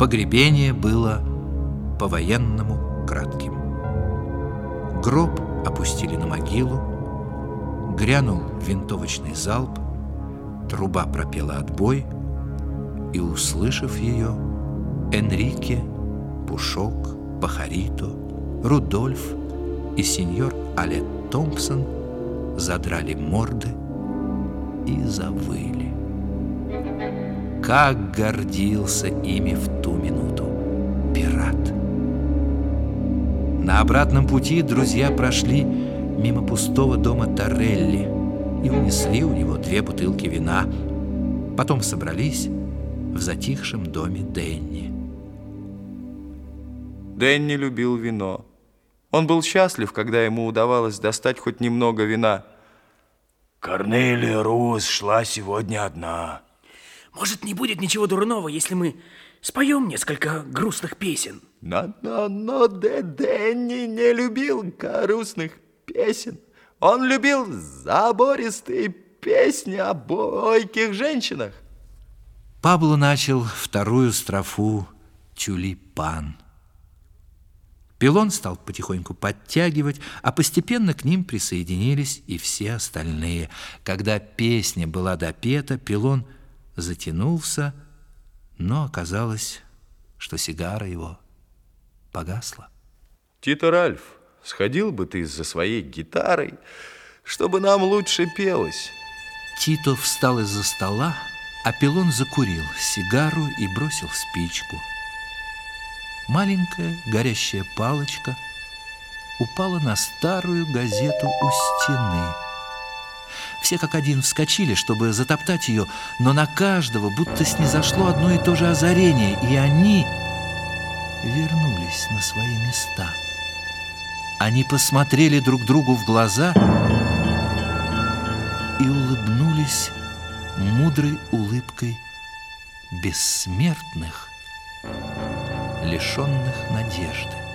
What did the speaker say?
Погребение было по-военному кратким. Гроб опустили на могилу, грянул винтовочный залп, труба пропела отбой, и, услышав ее, Энрике, Пушок, Пахарито, Рудольф и сеньор Алет Томпсон задрали морды и завыли. Как гордился ими в ту минуту пират! На обратном пути друзья прошли мимо пустого дома Торелли и унесли у него две бутылки вина. Потом собрались в затихшем доме Денни. Денни любил вино. Он был счастлив, когда ему удавалось достать хоть немного вина. Корнелия Роуз шла сегодня одна. Может, не будет ничего дурного, если мы споем несколько грустных песен? Но, но, но Дэнни не любил грустных песен. Он любил забористые песни о бойких женщинах. Пабло начал вторую строфу «Тюлипан». Пилон стал потихоньку подтягивать, а постепенно к ним присоединились и все остальные. Когда песня была допета, Пилон затянулся, но оказалось, что сигара его погасла. Тито Ральф, сходил бы ты за своей гитарой, чтобы нам лучше пелось. Тито встал из-за стола, а Пилон закурил сигару и бросил спичку. Маленькая горящая палочка упала на старую газету у стены. Все как один вскочили, чтобы затоптать ее, но на каждого будто снизошло одно и то же озарение, и они вернулись на свои места. Они посмотрели друг другу в глаза и улыбнулись мудрой улыбкой бессмертных, лишенных надежды.